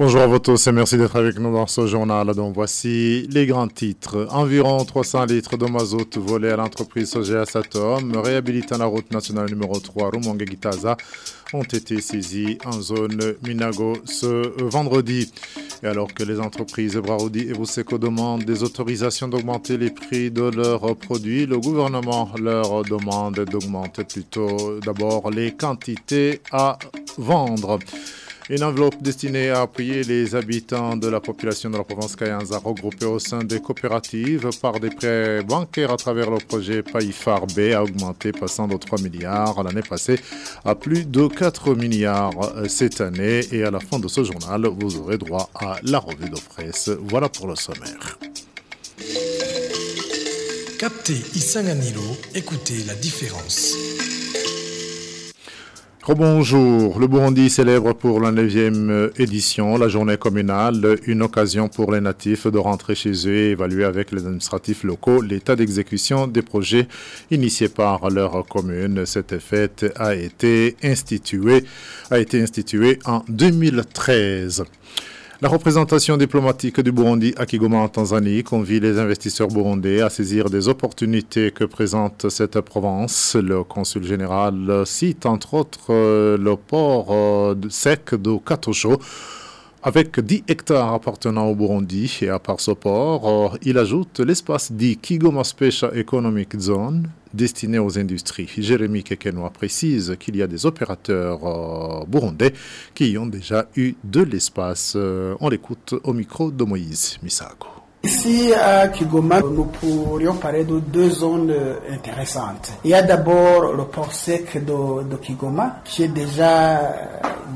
Bonjour à vous tous et merci d'être avec nous dans ce journal. Donc voici les grands titres. Environ 300 litres de mazout volés à l'entreprise Sogea Satom, réhabilitant la route nationale numéro 3 Rumongue-Gitaza, ont été saisis en zone Minago ce vendredi. Et alors que les entreprises Braoudi et Bousseko demandent des autorisations d'augmenter les prix de leurs produits, le gouvernement leur demande d'augmenter plutôt d'abord les quantités à vendre. Une enveloppe destinée à appuyer les habitants de la population de la province Kayanza regroupés au sein des coopératives par des prêts bancaires à travers le projet Païfar B a augmenté passant de 3 milliards l'année passée à plus de 4 milliards cette année. Et à la fin de ce journal, vous aurez droit à la revue de presse. Voilà pour le sommaire. Captez Isanganilo, écoutez la différence. Bonjour, le Burundi célèbre pour la 9e édition la journée communale, une occasion pour les natifs de rentrer chez eux et évaluer avec les administratifs locaux l'état d'exécution des projets initiés par leur commune. Cette fête a été instituée en 2013. La représentation diplomatique du Burundi à Kigoma en Tanzanie convie les investisseurs burundais à saisir des opportunités que présente cette province. Le consul général cite entre autres le port sec de Katosho avec 10 hectares appartenant au Burundi et à part ce port, il ajoute l'espace dit Kigoma Special Economic Zone destiné aux industries. Jérémy Kekenoa précise qu'il y a des opérateurs burundais qui ont déjà eu de l'espace. on l'écoute au micro de Moïse Misago. Ici à Kigoma, nous pourrions parler de deux zones intéressantes. Il y a d'abord le port sec de, Kigoma qui est déjà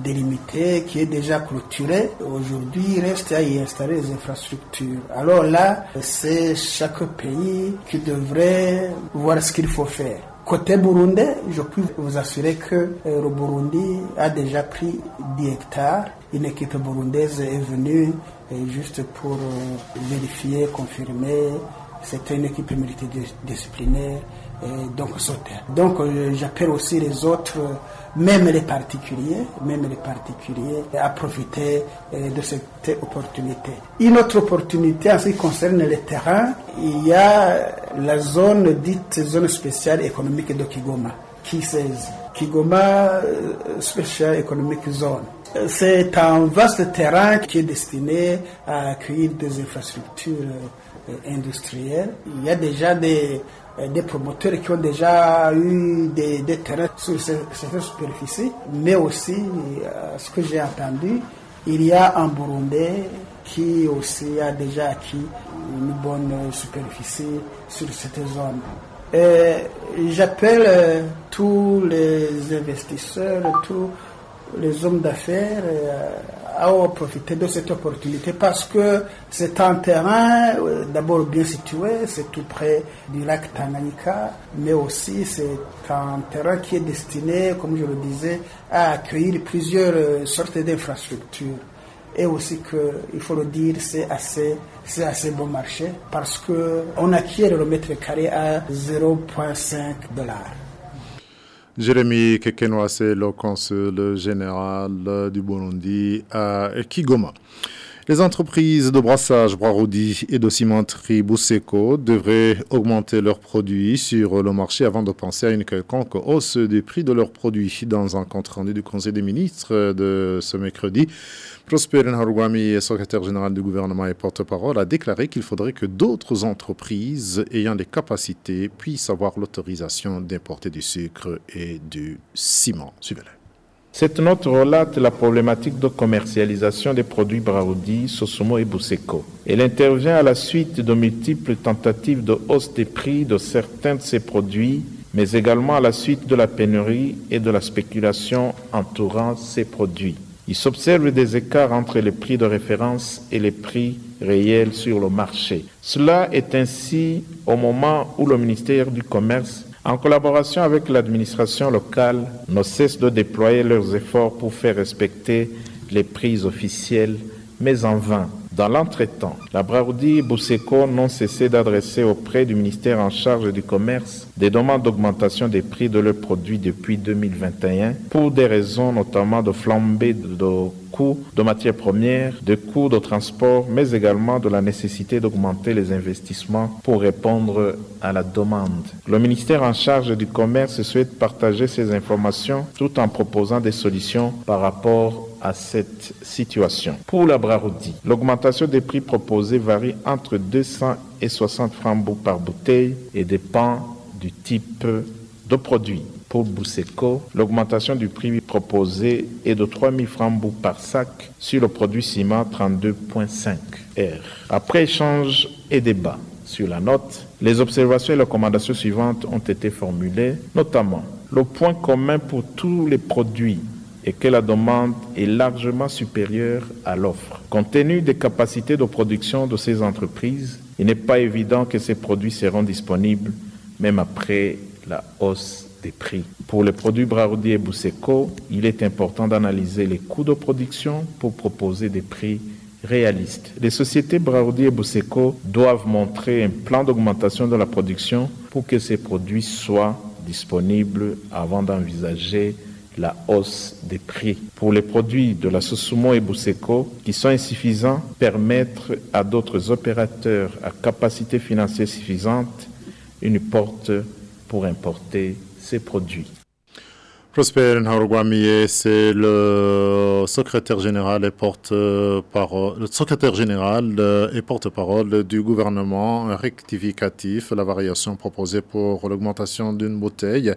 délimité, qui est déjà clôturé. Aujourd'hui, il reste à y installer des infrastructures. Alors là, c'est chaque pays qui devrait voir ce qu'il faut faire. Côté burundais, je peux vous assurer que le Burundi a déjà pris 10 hectares. Une équipe burundaise est venue juste pour vérifier, confirmer. C'était une équipe multidisciplinaire, donc sauter. Donc j'appelle aussi les autres, même les particuliers, même les particuliers, à profiter de cette opportunité. Une autre opportunité en ce qui concerne les terrains, il y a la zone dite zone spéciale économique de Kigoma, qui Kigoma Special Economic Zone. C'est un vaste terrain qui est destiné à accueillir des infrastructures industrielles. Il y a déjà des, des promoteurs qui ont déjà eu des, des terrains sur cette superficie, mais aussi, ce que j'ai entendu, il y a un Burundais qui aussi a déjà acquis une bonne superficie sur cette zone. J'appelle tous les investisseurs, tous les hommes d'affaires à profiter de cette opportunité parce que c'est un terrain d'abord bien situé, c'est tout près du lac Tanganyika, mais aussi c'est un terrain qui est destiné, comme je le disais, à accueillir plusieurs sortes d'infrastructures. Et aussi que, il faut le dire, c'est assez, c'est assez bon marché parce que on acquiert le mètre carré à 0,5 dollars. Jérémy Kekenoa, c'est le consul général du Burundi à Kigoma. Les entreprises de brassage Braroudi et de cimenterie Bousseko devraient augmenter leurs produits sur le marché avant de penser à une quelconque hausse des prix de leurs produits. Dans un compte rendu du Conseil des ministres de ce mercredi, Prosper Nharugwami, secrétaire général du gouvernement et porte-parole, a déclaré qu'il faudrait que d'autres entreprises ayant des capacités puissent avoir l'autorisation d'importer du sucre et du ciment. Suivez-le. Cette note relate la problématique de commercialisation des produits Braoudi, Sosomo et Bousseko. Elle intervient à la suite de multiples tentatives de hausse des prix de certains de ces produits, mais également à la suite de la pénurie et de la spéculation entourant ces produits. Il s'observe des écarts entre les prix de référence et les prix réels sur le marché. Cela est ainsi au moment où le ministère du Commerce en collaboration avec l'administration locale, ne cesse de déployer leurs efforts pour faire respecter les prix officiels, mais en vain. Dans l'entretemps, la Braoudi et Bousseko n'ont cessé d'adresser auprès du ministère en charge du commerce des demandes d'augmentation des prix de leurs produits depuis 2021 pour des raisons notamment de flambée de coûts de matières premières, de coûts de transport, mais également de la nécessité d'augmenter les investissements pour répondre à la demande. Le ministère en charge du commerce souhaite partager ces informations tout en proposant des solutions par rapport à cette situation. Pour la Braroudi, l'augmentation des prix proposés varie entre 200 et 60 francs par bouteille et dépend du type de produit. Pour Bousseko, l'augmentation du prix proposé est de 3 000 francs par sac sur le produit ciment 32.5 R. Après échange et débat sur la note, les observations et recommandations suivantes ont été formulées, notamment le point commun pour tous les produits et que la demande est largement supérieure à l'offre. Compte tenu des capacités de production de ces entreprises, il n'est pas évident que ces produits seront disponibles même après la hausse prix. Pour les produits Braroudi et Bousseko, il est important d'analyser les coûts de production pour proposer des prix réalistes. Les sociétés Braroudi et Bousseko doivent montrer un plan d'augmentation de la production pour que ces produits soient disponibles avant d'envisager la hausse des prix. Pour les produits de la Sosumo et Bousseko qui sont insuffisants, permettre à d'autres opérateurs à capacité financière suffisante une porte pour importer ces produits. Prosper Nhaurguamiye, c'est le secrétaire général et porte-parole, le secrétaire général et porte-parole du gouvernement rectificatif, la variation proposée pour l'augmentation d'une bouteille,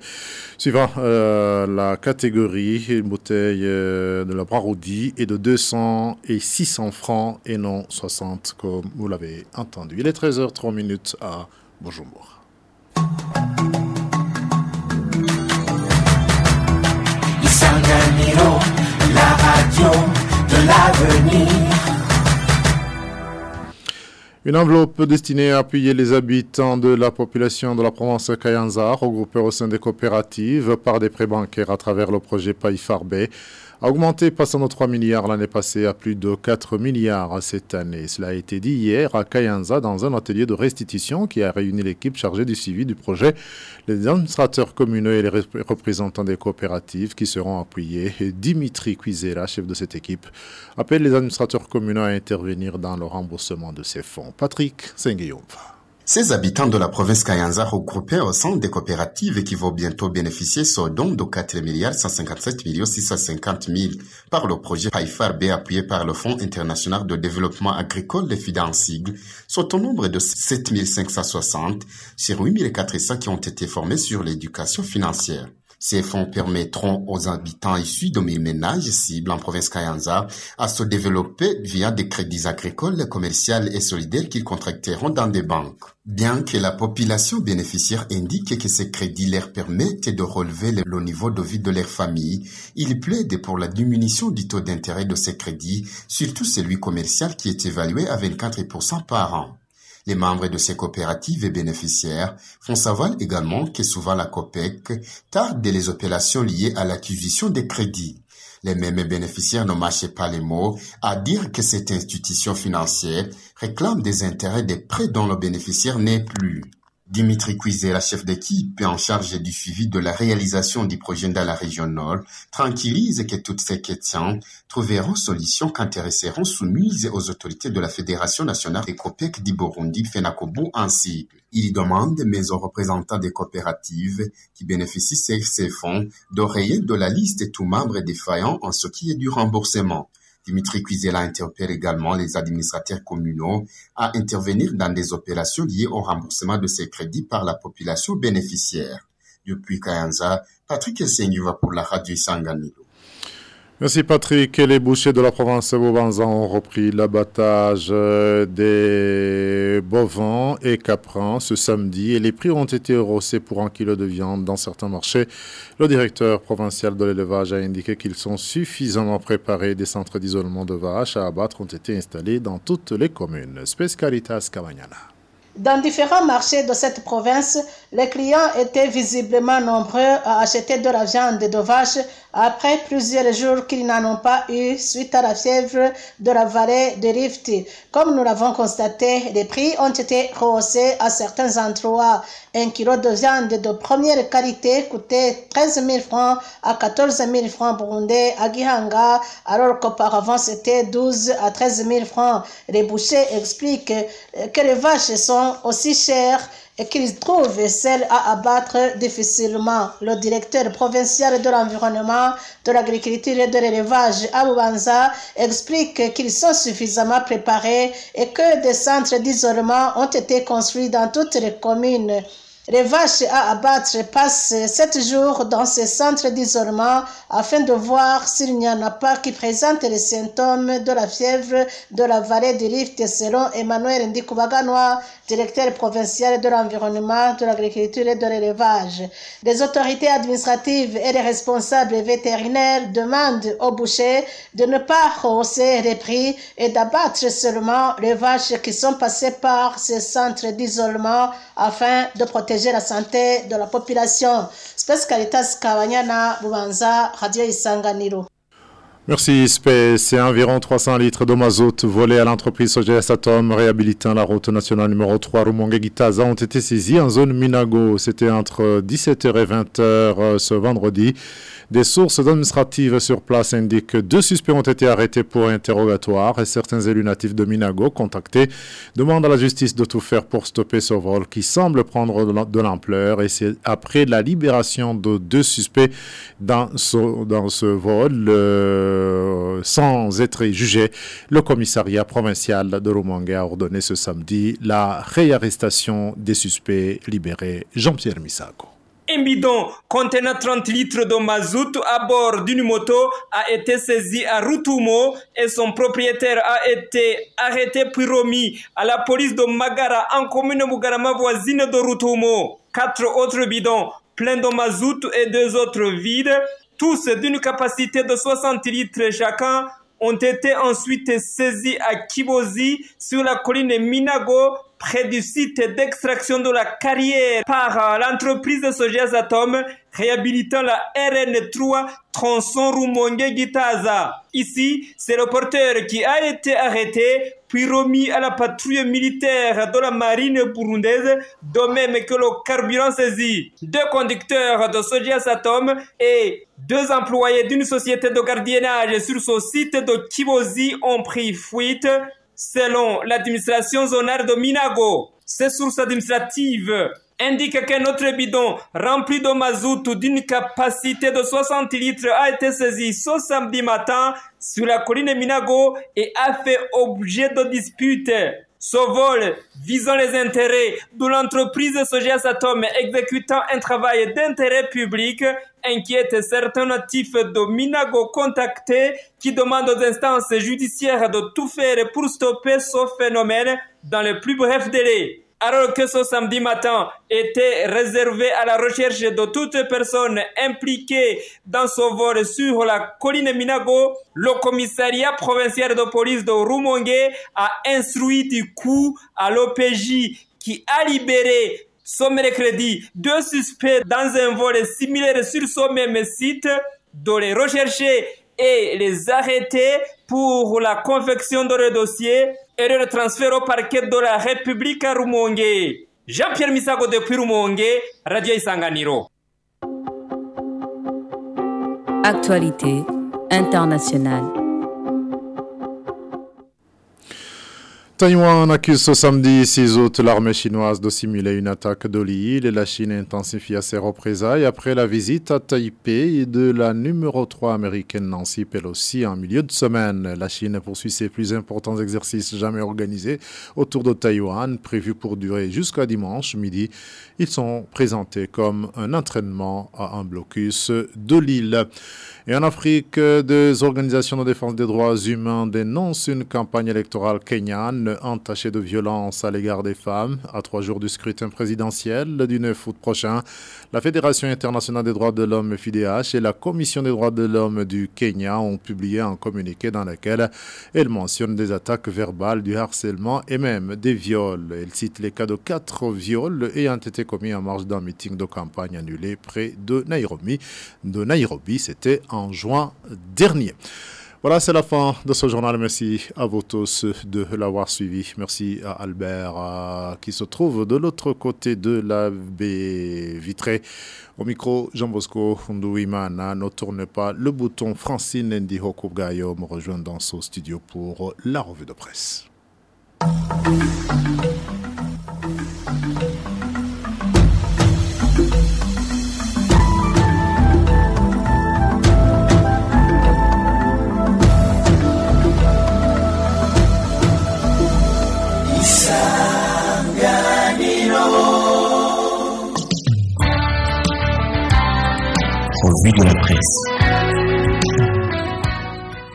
suivant euh, la catégorie, une bouteille euh, de la Braroudi est de 200 et 600 francs et non 60 comme vous l'avez entendu. Il est 13h03 minutes à Bonjour. De l'avenir. Une enveloppe destinée à appuyer les habitants de la population de la province Kayanza, regroupés au sein des coopératives par des prêts bancaires à travers le projet Païfarbé a augmenté, passant de 3 milliards l'année passée à plus de 4 milliards cette année. Cela a été dit hier à Kayanza dans un atelier de restitution qui a réuni l'équipe chargée du suivi du projet, les administrateurs communaux et les représentants des coopératives qui seront appuyés. Dimitri Cuisera, chef de cette équipe, appelle les administrateurs communaux à intervenir dans le remboursement de ces fonds. Patrick Senguillaume. Ces habitants de la province Kayanza regroupés au sein des coopératives qui vont bientôt bénéficier sur don de 4 milliards 157 millions 650 000 par le projet PAIFAR B appuyé par le Fonds international de développement agricole des FIDA en sigle sont au nombre de 7 560 sur 8 400 qui ont été formés sur l'éducation financière. Ces fonds permettront aux habitants issus de mes ménages cibles en province Kayanza à se développer via des crédits agricoles, commerciaux et solidaires qu'ils contracteront dans des banques. Bien que la population bénéficiaire indique que ces crédits leur permettent de relever le niveau de vie de leur famille, ils plaident pour la diminution du taux d'intérêt de ces crédits, surtout celui commercial qui est évalué à 24% par an. Les membres de ces coopératives et bénéficiaires font savoir également que souvent la COPEC tarde les opérations liées à l'acquisition des crédits. Les mêmes bénéficiaires ne marchent pas les mots à dire que cette institution financière réclame des intérêts des prêts dont le bénéficiaire n'est plus. Dimitri la chef d'équipe en charge du suivi de la réalisation du projet dans la région Nord, tranquillise que toutes ces questions trouveront solution quand elles soumises aux autorités de la Fédération nationale des COPEC du Burundi, FENACOBU ainsi. Il demande, mais aux représentants des coopératives qui bénéficient de ces fonds, d'oreiller de la liste tous membres défaillants en ce qui est du remboursement. Dimitri Cuisela interpelle également les administrateurs communaux à intervenir dans des opérations liées au remboursement de ces crédits par la population bénéficiaire. Depuis Kayanza, Patrick va pour la radio Sanganilo. Merci Patrick. Les bouchers de la province de Bobanza ont repris l'abattage euh, des bovins et caprins ce samedi et les prix ont été rehaussés pour un kilo de viande dans certains marchés. Le directeur provincial de l'élevage a indiqué qu'ils sont suffisamment préparés. Des centres d'isolement de vaches à abattre ont été installés dans toutes les communes. Spes Caritas dans différents marchés de cette province, les clients étaient visiblement nombreux à acheter de la viande de vache après plusieurs jours qu'ils n'en ont pas eu suite à la fièvre de la vallée de Rift. Comme nous l'avons constaté, les prix ont été rehaussés à certains endroits. Un kilo de viande de première qualité coûtait 13 000 francs à 14 000 francs burundais à Gihanga, alors qu'auparavant c'était 12 à 13 000 francs. Les bouchers expliquent que les vaches aussi chères et qu'ils trouvent celles à abattre difficilement. Le directeur provincial de l'environnement, de l'agriculture et de l'élevage à Bubanza explique qu'ils sont suffisamment préparés et que des centres d'isolement ont été construits dans toutes les communes. Les vaches à abattre passent sept jours dans ces centres d'isolement afin de voir s'il n'y en a pas qui présentent les symptômes de la fièvre de la vallée du Rift selon Emmanuel Ndikubaganoa, directeur provincial de l'environnement, de l'agriculture et de l'élevage. Les autorités administratives et les responsables vétérinaires demandent aux bouchers de ne pas hausser les prix et d'abattre seulement les vaches qui sont passées par ces centres d'isolement afin de protéger la santé de la population. Kawanyana, Radio Isanganiro. Merci Space. C'est environ 300 litres de volés à l'entreprise Soges Atom réhabilitant la route nationale numéro 3 Rumongue-Gitaza ont été saisis en zone Minago. C'était entre 17h et 20h ce vendredi. Des sources administratives sur place indiquent que deux suspects ont été arrêtés pour interrogatoire et certains élus natifs de Minago contactés demandent à la justice de tout faire pour stopper ce vol qui semble prendre de l'ampleur et c'est après la libération de deux suspects dans ce, dans ce vol euh, sans être jugés. Le commissariat provincial de Rumongue a ordonné ce samedi la réarrestation des suspects libérés. Jean-Pierre Misago. Un bidon contenant 30 litres de mazout à bord d'une moto a été saisi à Rutumo et son propriétaire a été arrêté puis remis à la police de Magara en commune Mugarama voisine de Rutumo. Quatre autres bidons pleins de mazout et deux autres vides, tous d'une capacité de 60 litres chacun, ont été ensuite saisis à Kibozi sur la colline Minago près du site d'extraction de la carrière par l'entreprise Sojas Atom réhabilitant la RN3 tronçon Rumongue Gitaza. Ici, c'est le porteur qui a été arrêté puis remis à la patrouille militaire de la marine burundaise, de même que le carburant saisi. Deux conducteurs de Sojas Atom et deux employés d'une société de gardiennage sur ce site de Kibozi ont pris fuite selon l'administration zonale de Minago. Ces sources administratives indiquent qu'un autre bidon rempli de mazout d'une capacité de 60 litres a été saisi ce samedi matin sur la colline Minago et a fait objet de disputes. Ce vol visant les intérêts de l'entreprise Sojas Atom exécutant un travail d'intérêt public inquiète certains natifs de Minago contactés qui demandent aux instances judiciaires de tout faire pour stopper ce phénomène dans le plus bref délai alors que ce samedi matin était réservé à la recherche de toute personne impliquée dans ce vol sur la colline Minago, le commissariat provincial de police de Rumongue a instruit du coup à l'OPJ qui a libéré ce mercredi deux suspects dans un vol similaire sur ce même site de les rechercher et les arrêter pour la confection de le dossier et le transfert au parquet de la République à Rumongue. Jean-Pierre Misago depuis Rumongue, Radio Isanganiro. Actualité internationale. Taïwan accuse ce samedi 6 août l'armée chinoise de simuler une attaque de l'île et la Chine intensifie ses représailles après la visite à Taipei de la numéro 3 américaine Nancy Pelosi en milieu de semaine. La Chine poursuit ses plus importants exercices jamais organisés autour de Taïwan, prévus pour durer jusqu'à dimanche midi. Ils sont présentés comme un entraînement à un blocus de l'île. Et en Afrique, des organisations de défense des droits humains dénoncent une campagne électorale kenyane semaine entachée de violence à l'égard des femmes. À trois jours du scrutin présidentiel du 9 août prochain, la Fédération internationale des droits de l'homme FIDH et la Commission des droits de l'homme du Kenya ont publié un communiqué dans lequel elles mentionnent des attaques verbales, du harcèlement et même des viols. Elles citent les cas de quatre viols ayant été commis en marge d'un meeting de campagne annulé près de Nairobi. De Nairobi, c'était en juin dernier. Voilà, c'est la fin de ce journal. Merci à vous tous de l'avoir suivi. Merci à Albert qui se trouve de l'autre côté de la baie vitrée. Au micro, Jean Bosco Ndouimana. Ne tourne pas le bouton Francine Ndi Gayo me rejoint dans ce studio pour la revue de presse. De la presse.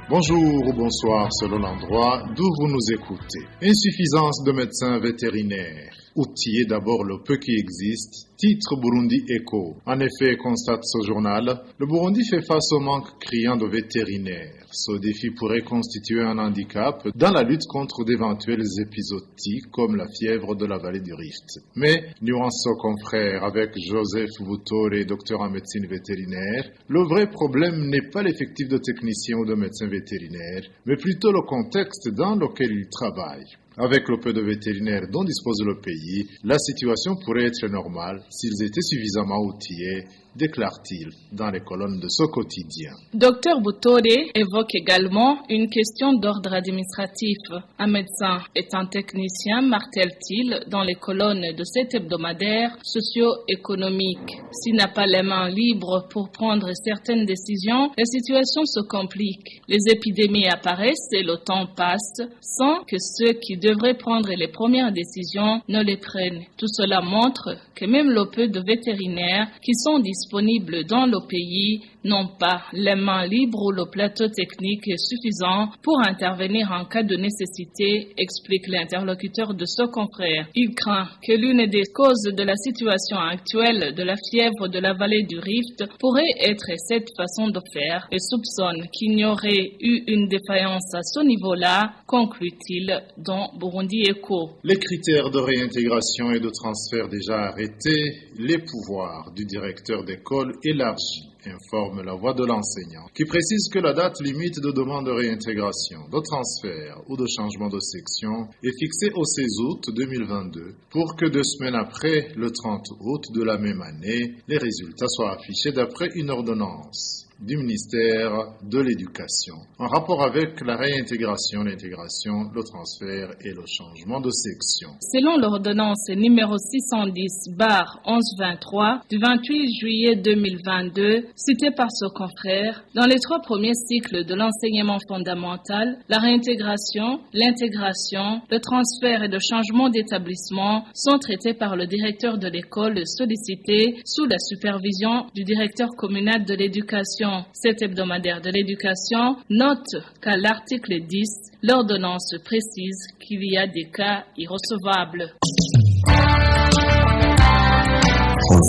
Bonjour ou bonsoir selon l'endroit d'où vous nous écoutez. Insuffisance de médecins vétérinaires. Outiller d'abord le peu qui existe. Titre Burundi Echo. En effet, constate ce journal, le Burundi fait face au manque criant de vétérinaires. Ce défi pourrait constituer un handicap dans la lutte contre d'éventuels épisodiques comme la fièvre de la vallée du Rift. Mais, nuance au confrère avec Joseph Voutore, docteur en médecine vétérinaire, le vrai problème n'est pas l'effectif de techniciens ou de médecins vétérinaires, mais plutôt le contexte dans lequel ils travaillent. Avec le peu de vétérinaires dont dispose le pays, la situation pourrait être normale s'ils étaient suffisamment outillés déclare-t-il dans les colonnes de ce quotidien. Docteur Boutore évoque également une question d'ordre administratif. Un médecin est un technicien, martèle-t-il dans les colonnes de cet hebdomadaire socio-économique? S'il n'a pas les mains libres pour prendre certaines décisions, la situation se complique. Les épidémies apparaissent et le temps passe sans que ceux qui devraient prendre les premières décisions ne les prennent. Tout cela montre que même le peu de vétérinaires qui sont disponibles disponibles dans le pays n'ont pas les mains libres ou le plateau technique suffisant pour intervenir en cas de nécessité, explique l'interlocuteur de ce confrère. Il craint que l'une des causes de la situation actuelle de la fièvre de la vallée du Rift pourrait être cette façon de faire et soupçonne qu'il n'y aurait eu une défaillance à ce niveau-là, conclut-il dans Burundi Echo. Les critères de réintégration et de transfert déjà arrêtés, les pouvoirs du directeur d'école élargis informe la voix de l'enseignant, qui précise que la date limite de demande de réintégration, de transfert ou de changement de section est fixée au 16 août 2022 pour que deux semaines après, le 30 août de la même année, les résultats soient affichés d'après une ordonnance du ministère de l'Éducation en rapport avec la réintégration, l'intégration, le transfert et le changement de section. Selon l'ordonnance numéro 610 bar 1123 du 28 juillet 2022 citée par ce confrère, dans les trois premiers cycles de l'enseignement fondamental, la réintégration, l'intégration, le transfert et le changement d'établissement sont traités par le directeur de l'école sollicité sous la supervision du directeur communal de l'éducation cet hebdomadaire de l'éducation note qu'à l'article 10, l'ordonnance précise qu'il y a des cas irrecevables.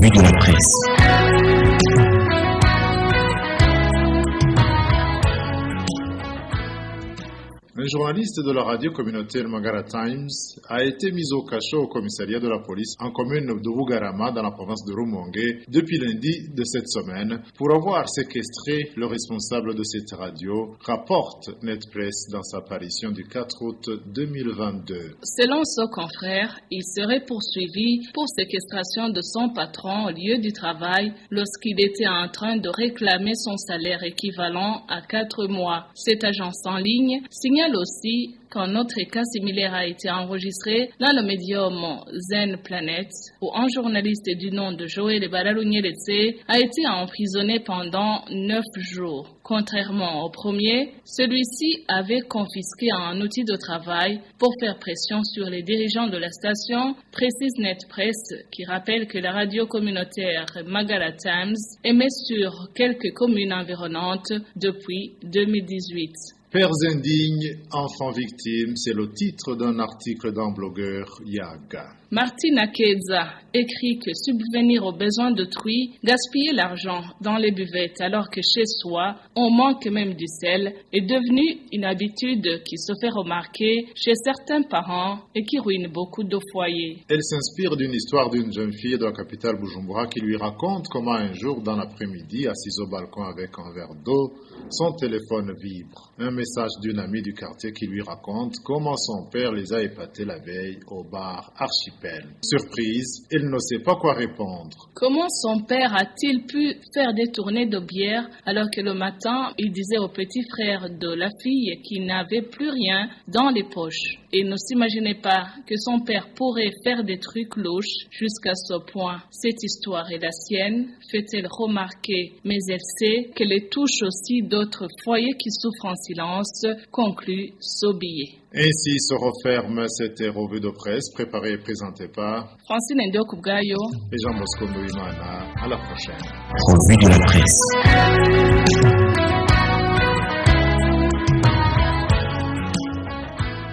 De la presse. Un journaliste de la radio communautaire Magara Times a été mis au cachot au commissariat de la police en commune de Bugarama dans la province de Rumongue depuis lundi de cette semaine pour avoir séquestré le responsable de cette radio, rapporte NetPress dans sa parution du 4 août 2022. Selon ce confrère, il serait poursuivi pour séquestration de son patron au lieu du travail lorsqu'il était en train de réclamer son salaire équivalent à quatre mois. Cette agence en ligne signale aussi qu'un autre cas similaire a été enregistré dans le médium Zen Planet, où un journaliste du nom de Joël Baralunyeletse a été emprisonné pendant neuf jours. Contrairement au premier, celui-ci avait confisqué un outil de travail pour faire pression sur les dirigeants de la station, précise NetPress, qui rappelle que la radio communautaire Magala Times émet sur quelques communes environnantes depuis 2018. Pères indignes, enfants victimes, c'est le titre d'un article d'un blogueur Yaga. Martine Akedza écrit que subvenir aux besoins d'autrui, gaspiller l'argent dans les buvettes alors que chez soi, on manque même du sel, est devenu une habitude qui se fait remarquer chez certains parents et qui ruine beaucoup de foyers. Elle s'inspire d'une histoire d'une jeune fille de la capitale Bujumbura qui lui raconte comment un jour dans l'après-midi, assise au balcon avec un verre d'eau, son téléphone vibre. Un message d'une amie du quartier qui lui raconte comment son père les a épatés la veille au bar Archipel. Surprise, elle ne sait pas quoi répondre. Comment son père a-t-il pu faire des tournées de bière alors que le matin, il disait au petit frère de la fille qu'il n'avait plus rien dans les poches? Et ne s'imaginait pas que son père pourrait faire des trucs louches jusqu'à ce point. Cette histoire est la sienne, fait-elle remarquer, mais elle sait qu'elle touche aussi d'autres foyers qui souffrent en silence, conclut Sobillet. Ainsi se referme cette revue de presse préparée et présentée par Francine Ndokubgayo et Jean Bosco Ndouimana. À la prochaine. Revue de la presse.